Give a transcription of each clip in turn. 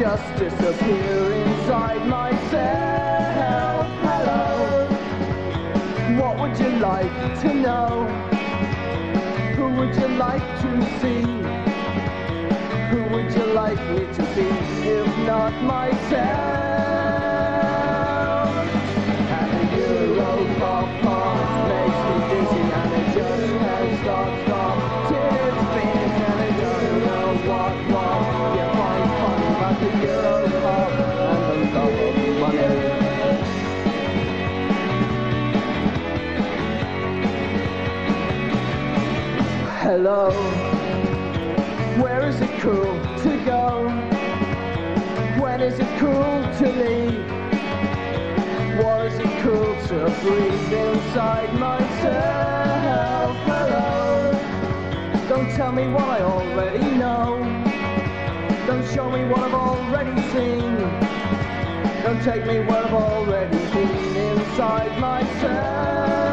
just disappear inside myself? Hello, what would you like to know? Who would you like to see? Who would you like me to be if not myself? Hello, where is it cool to go? When is it cool to leave? What is it cool to breathe inside myself? Hello, don't tell me what I already know. Don't show me what I've already seen. Don't take me where I've already been inside myself.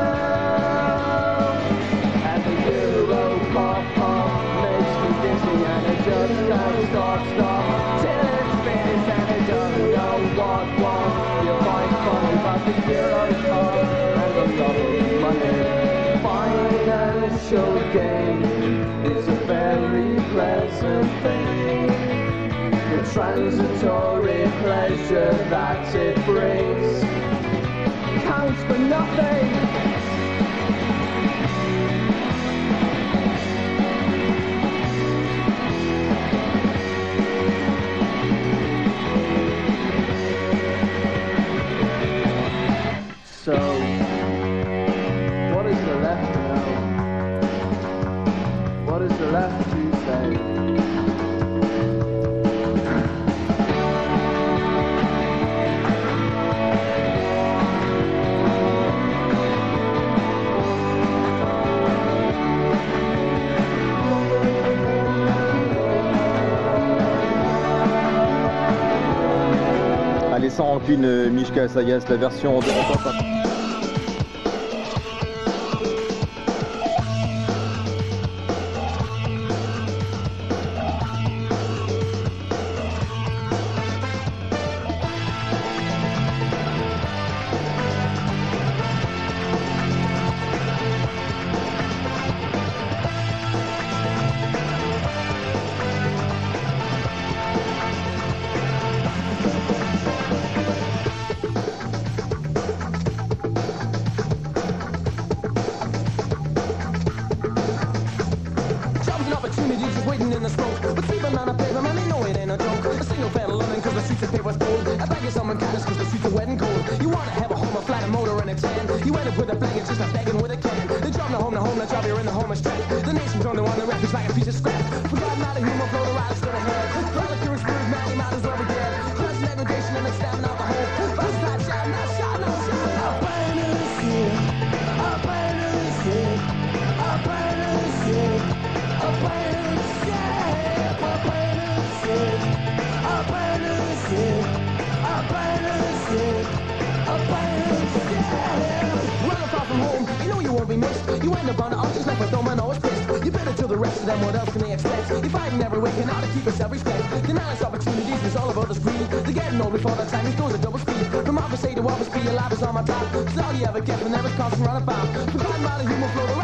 Can't stop till it's finished and I don't know what what you find funny about the Euro pop and the of money. Financial gain is a very pleasant thing. The transitory pleasure that it brings counts for nothing. Allez, sans rancune, Mishka Sayas, la version de If you up on the artist like a domino, it's pissed. You better tell the rest of them what else can they expect. You're fighting every waking hour to keep us every step. Denying us opportunities is all about us greed. They're getting old before the time, these doors are double speed. From office A to office B, your life is on my top. It's all you ever get from them is constant roundabout. Providing by the human flow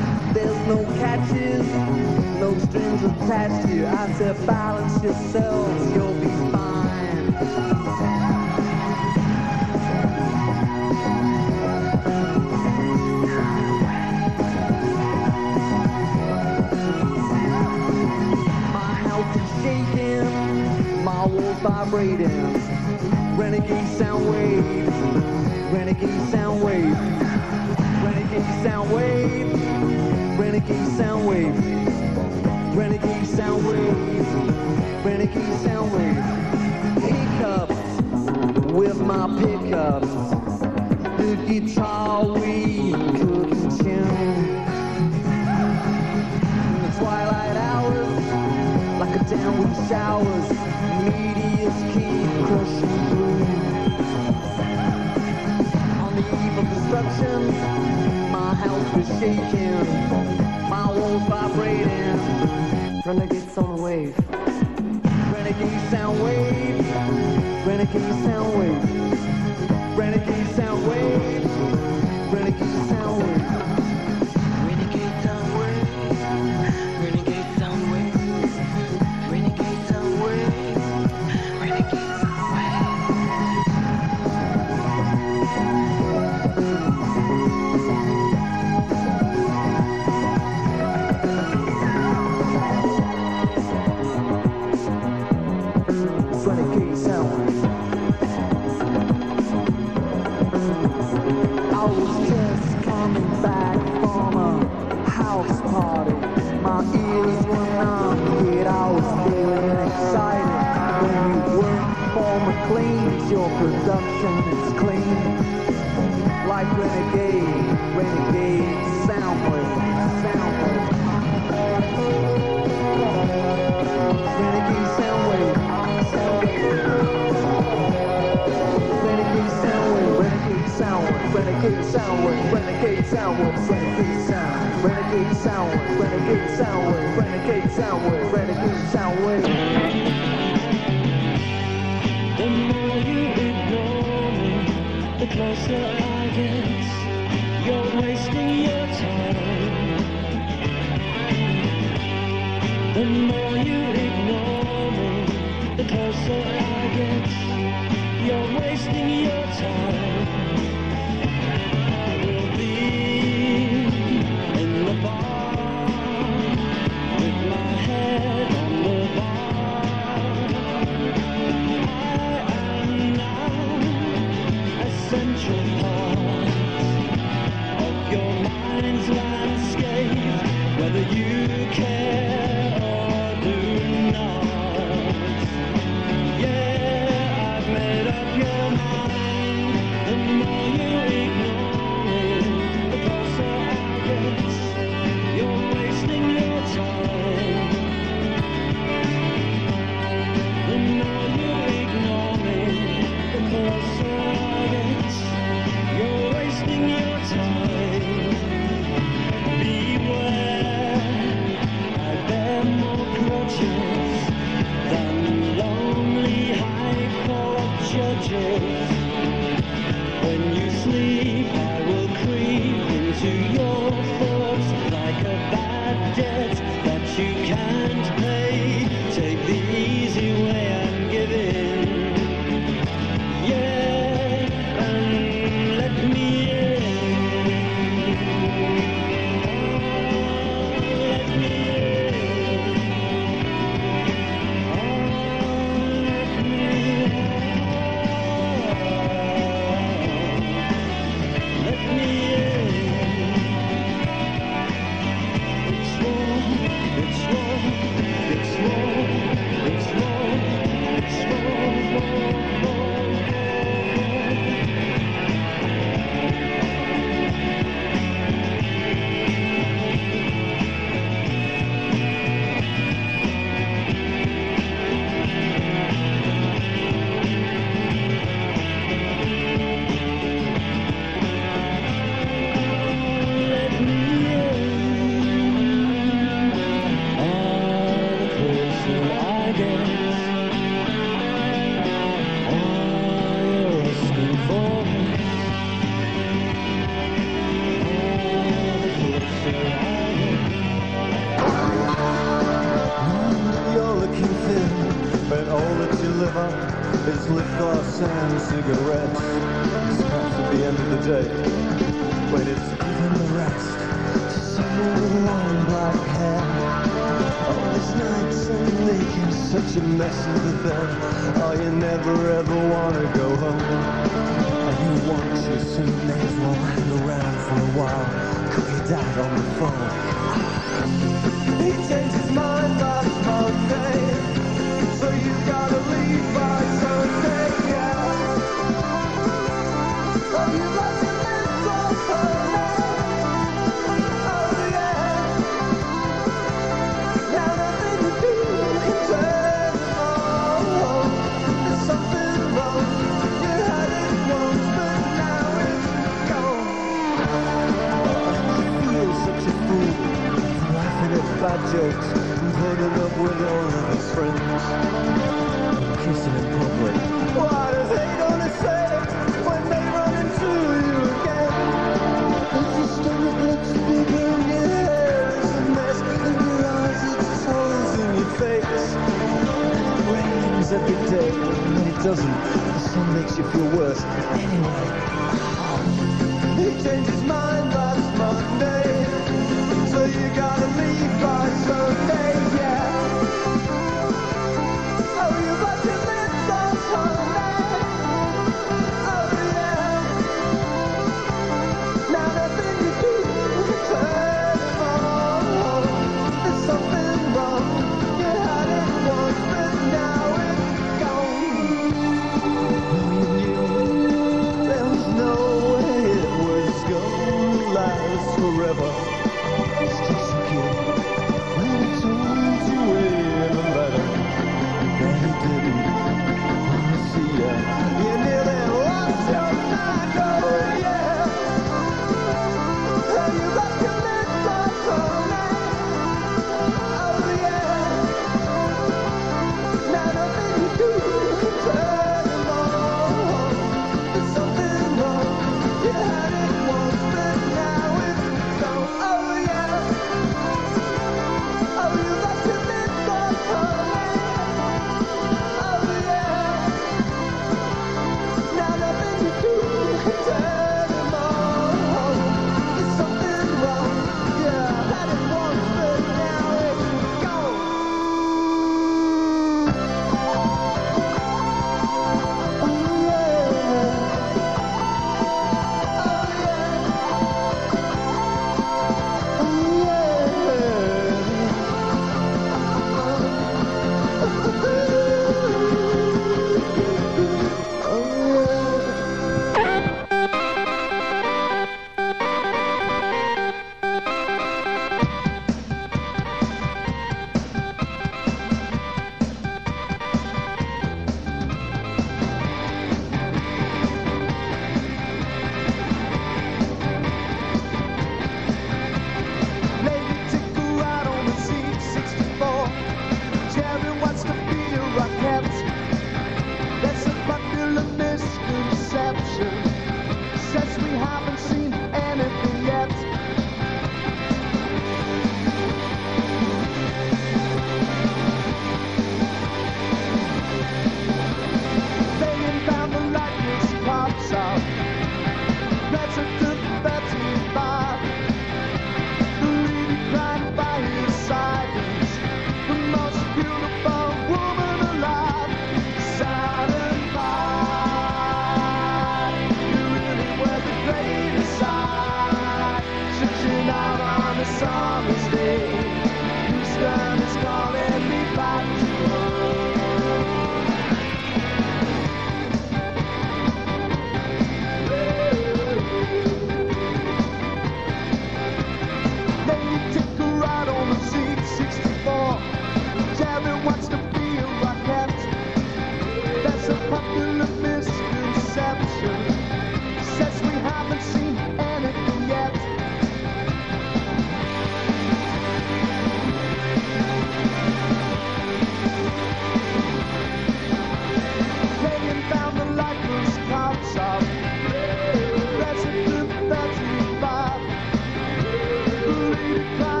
you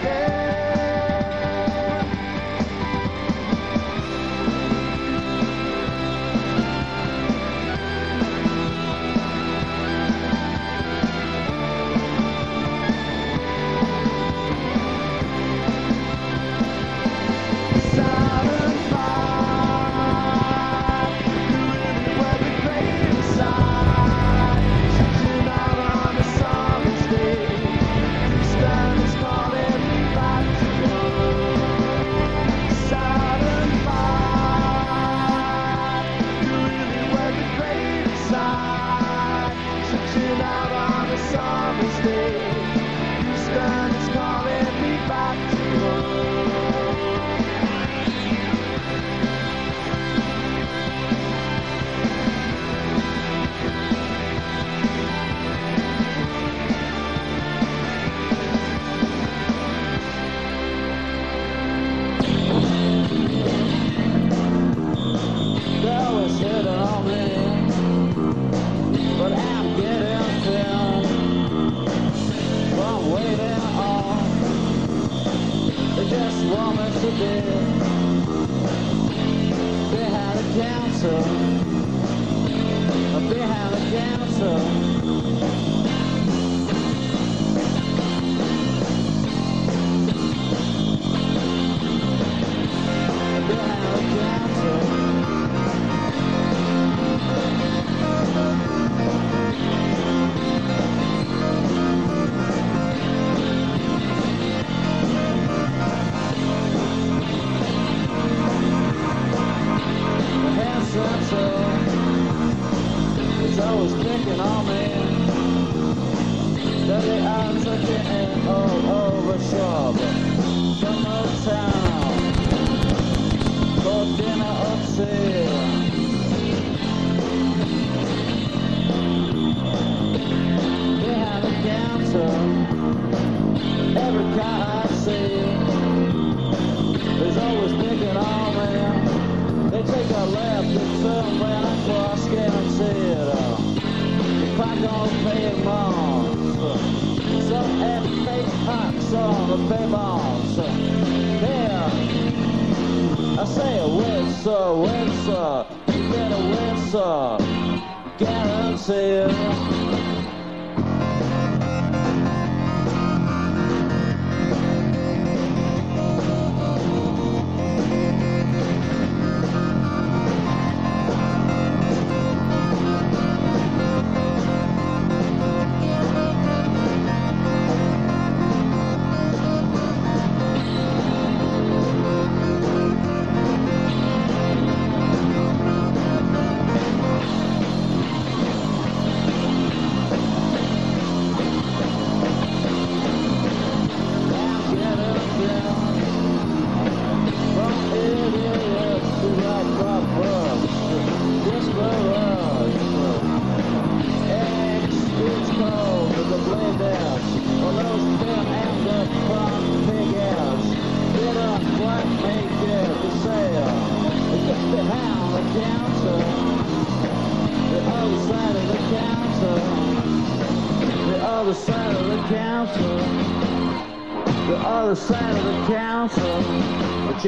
Yeah. woman to bed. Behind the counter. Behind the counter. say uh,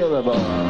Terrible.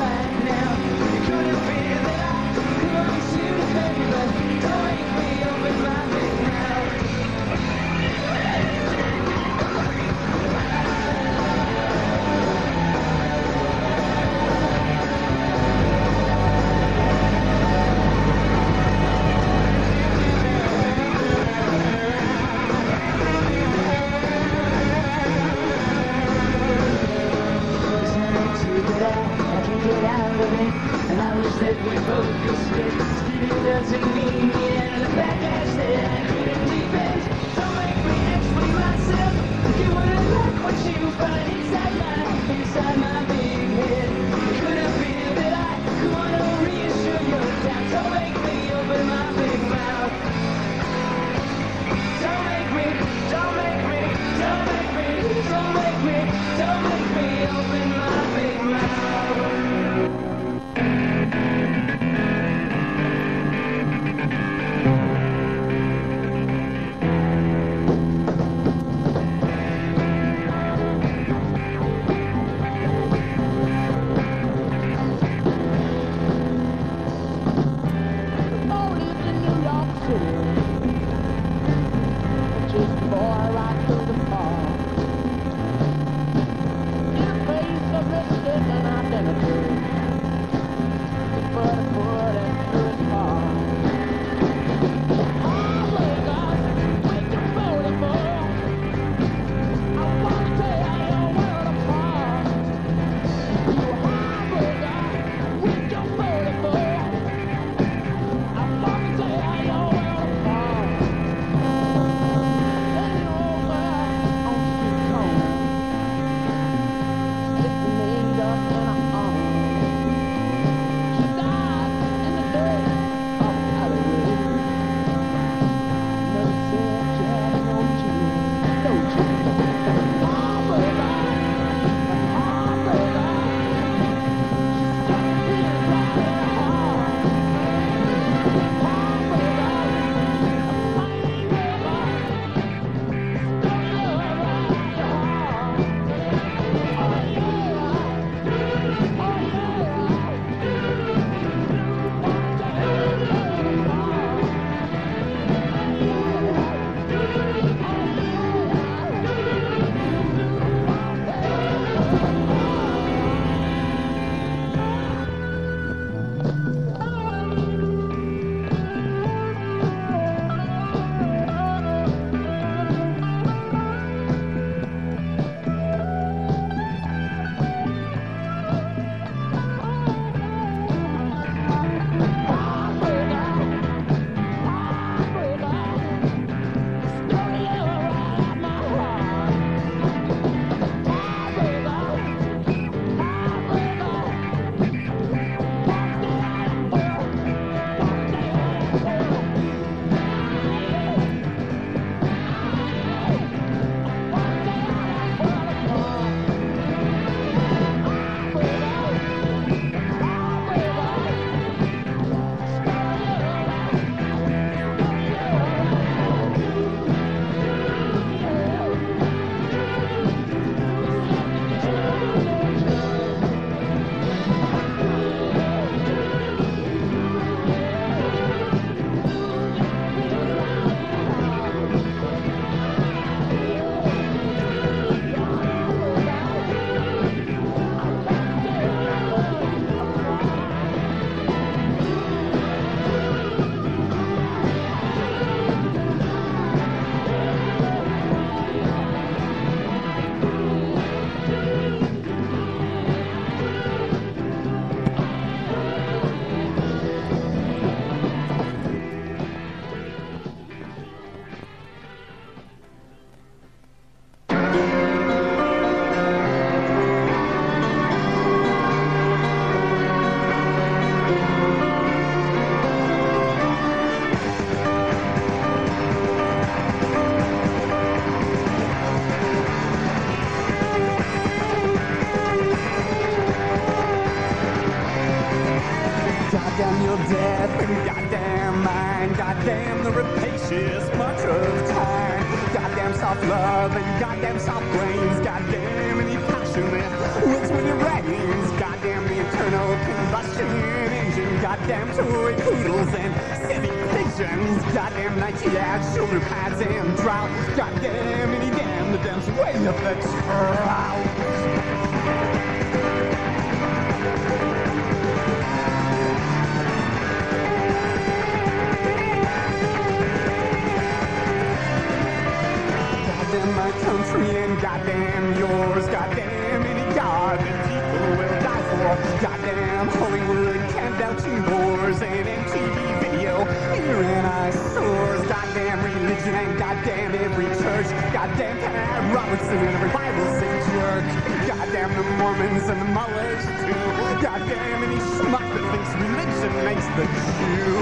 and. Goddamn the Mormons and the mullahs too. Goddamn any schmuck that thinks religion makes the Jew.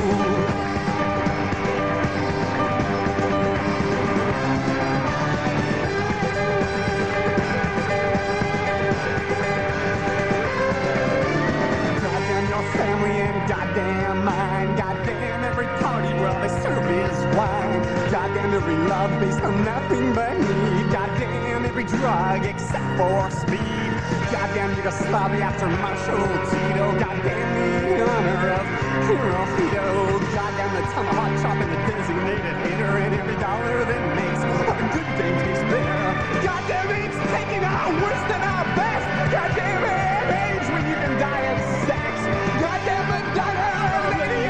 Goddamn your family and goddamn mine. Goddamn every party where they serve is wine. Goddamn every love based on nothing but need. Goddamn every drug except for speed. Goddamn Yugoslavia after Marshal Tito. Goddamn the honor of Hero Fido. Goddamn the tomahawk chop and the designated hitter. And every dollar that makes a good thing taste bitter. Goddamn it's taking our worst and our best. Goddamn it, age when you can die of sex. Goddamn Madonna,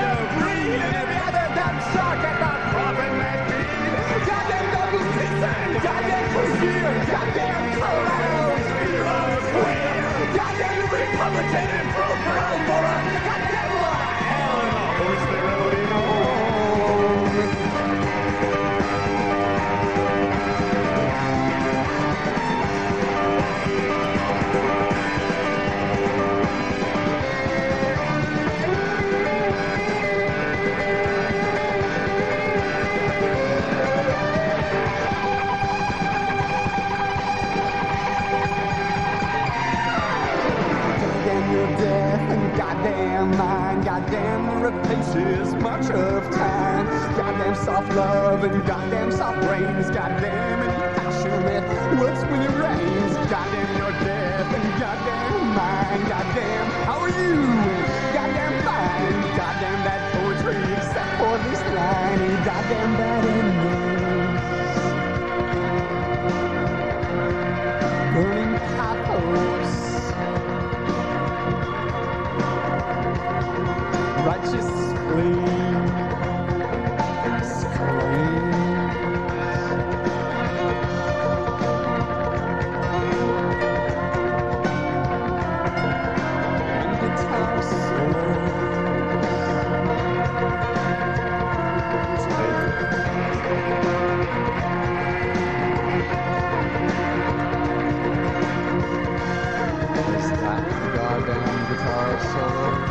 of greed, and at the profit feed. Goddamn double goddamn goddamn Republican goddamn mine. Goddamn rapacious much of time. Goddamn soft love and goddamn soft brains. Goddamn any passionate words when it rains. Goddamn your death and goddamn mine. Goddamn how are you? Goddamn fine. Goddamn bad poetry except for this line. And goddamn bad endings. Righteous flame And guitar the goddamn guitar solo?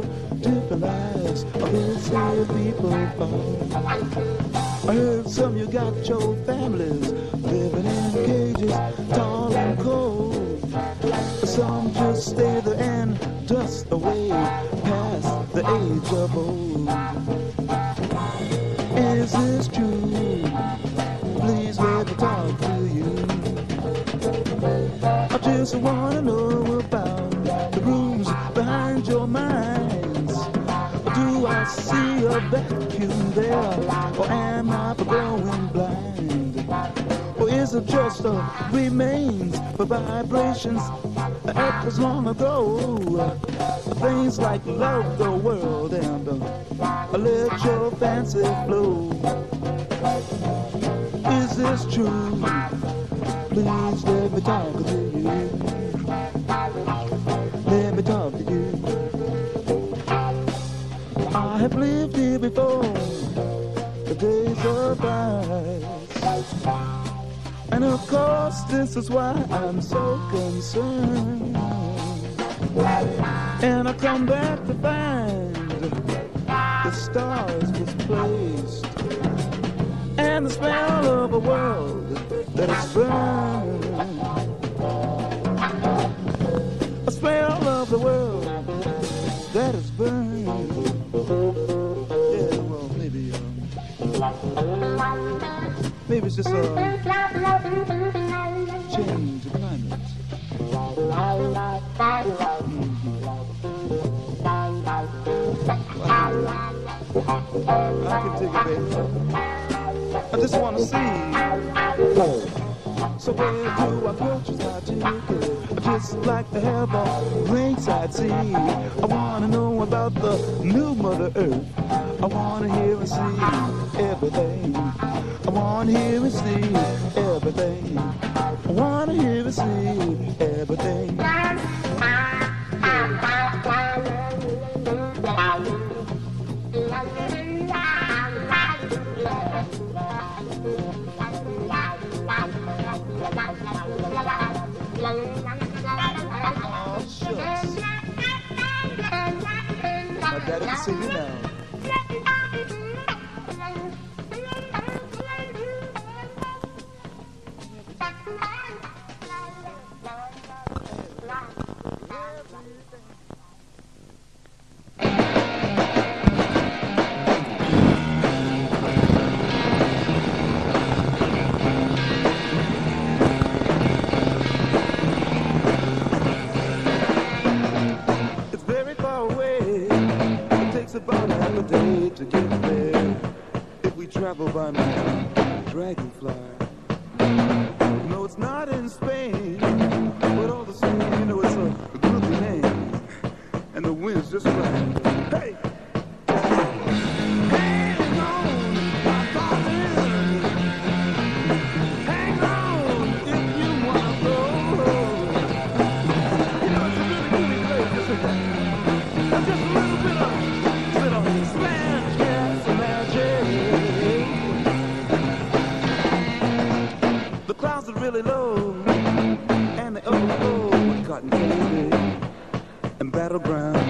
Different lives. Will say people. I heard some you got your Things like love the world and uh, let your fancy flow. Is this true? Please let me talk to you. Let me talk to you. I have lived here before. The days of ice. And of course, this is why I'm so concerned. And I come back to find the stars misplaced. And the smell of a world that is burned. A smell of the world that is burned. Yeah, well, maybe, um, maybe it's just a change. I can it, baby. I just want to see. So where do I purchase my ticket? I just like to have a ringside seat. I want to know about the new Mother Earth. I want to hear and see everything. I want to hear and see everything. I want to hear and see everything. Oh, shucks. My daddy can see me now. Takes about half a day to get there. If we travel by my dragonfly. No, it's not in Spain. But all the same, you know, it's a, groovy name. And the wind's just right. Hey! Clouds are really low, and they overflow with cotton candy and battleground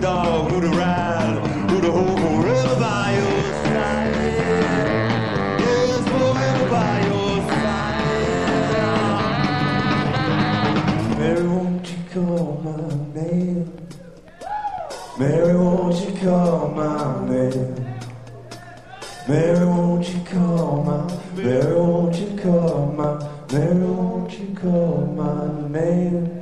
dog, who to ride, who to hold forever by your side. Yes, forever by your side. Mary, won't you call my name? Mary, won't you call my name? Mary, won't you call my, Mary, won't you call my, Mary, won't you call my name?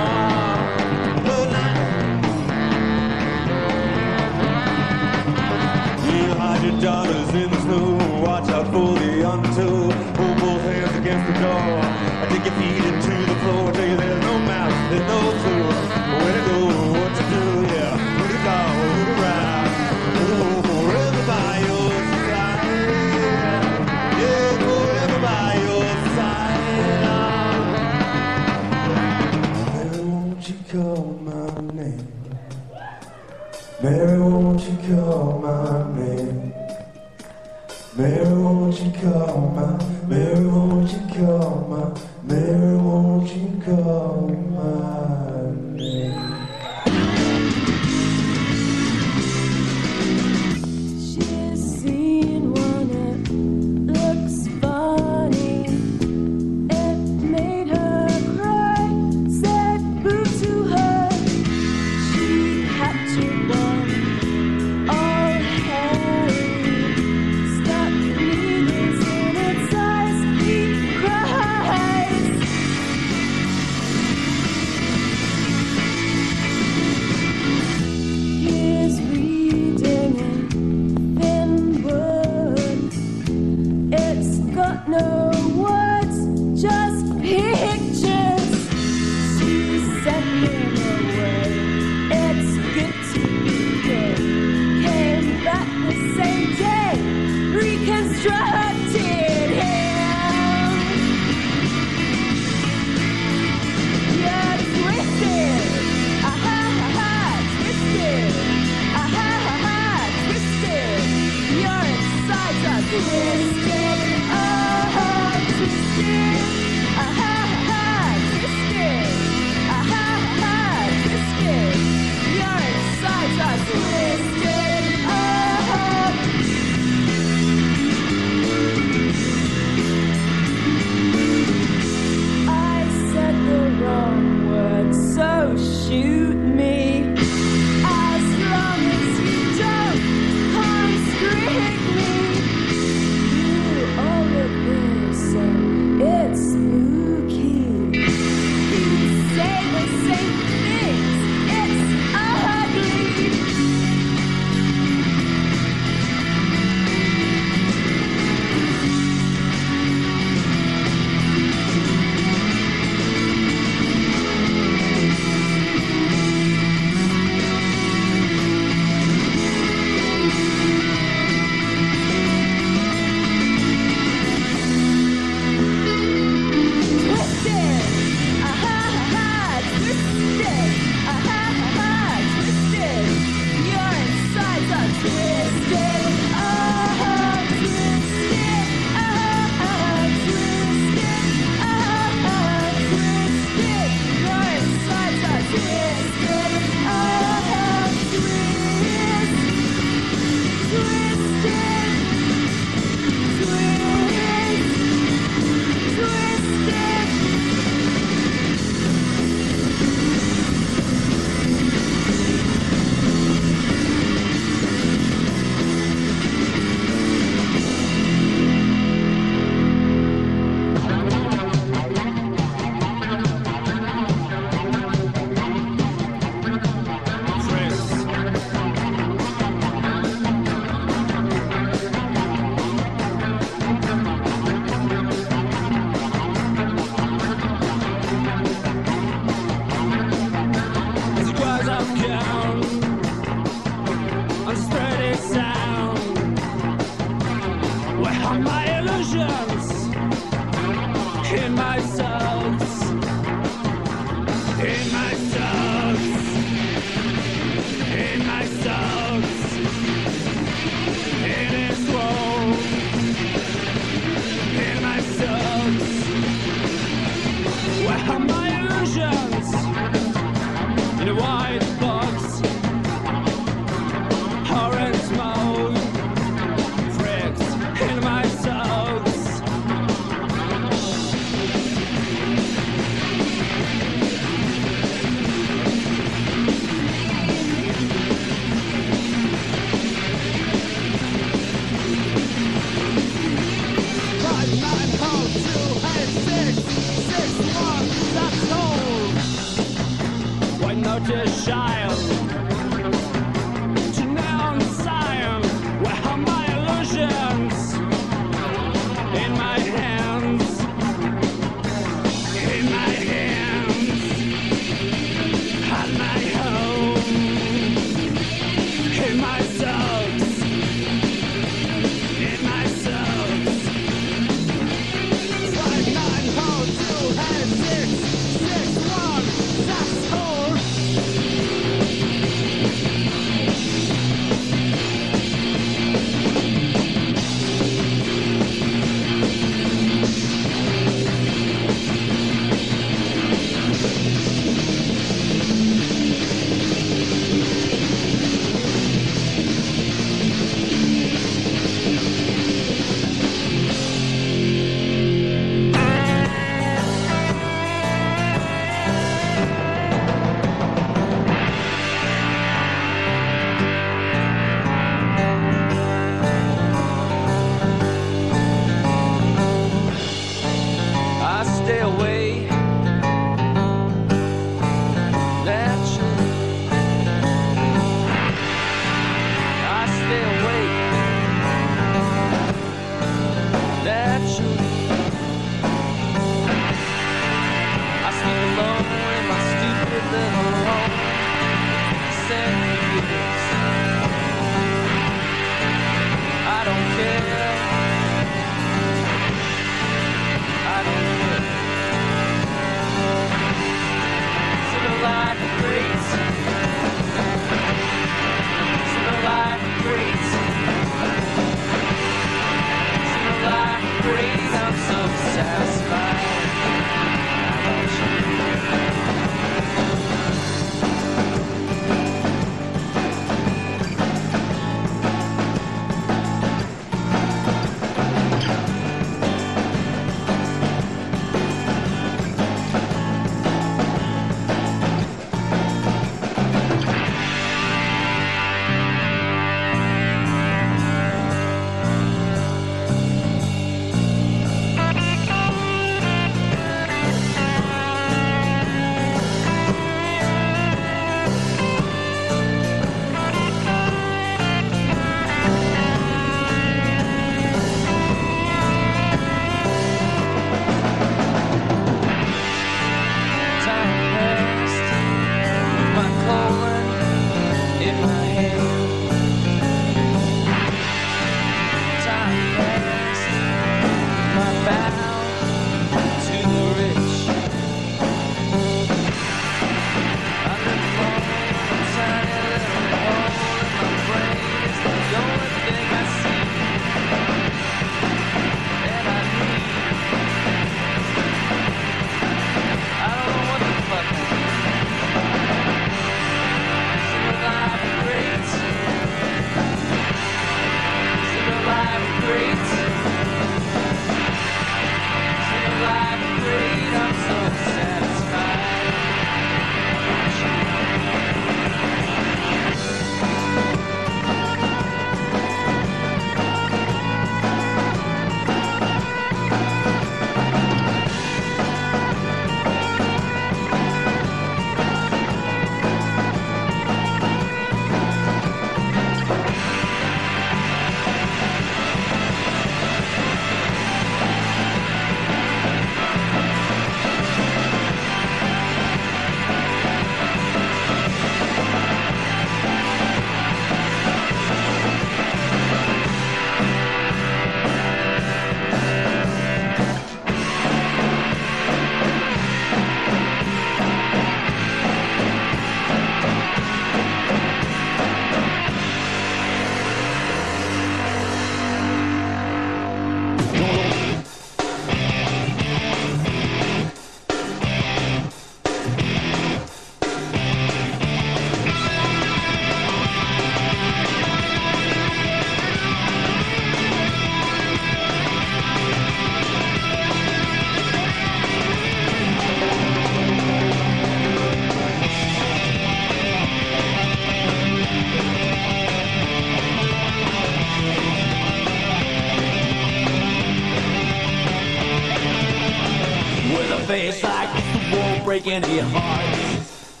break any hearts.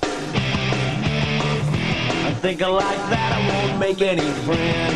I think I like that I won't make any friends.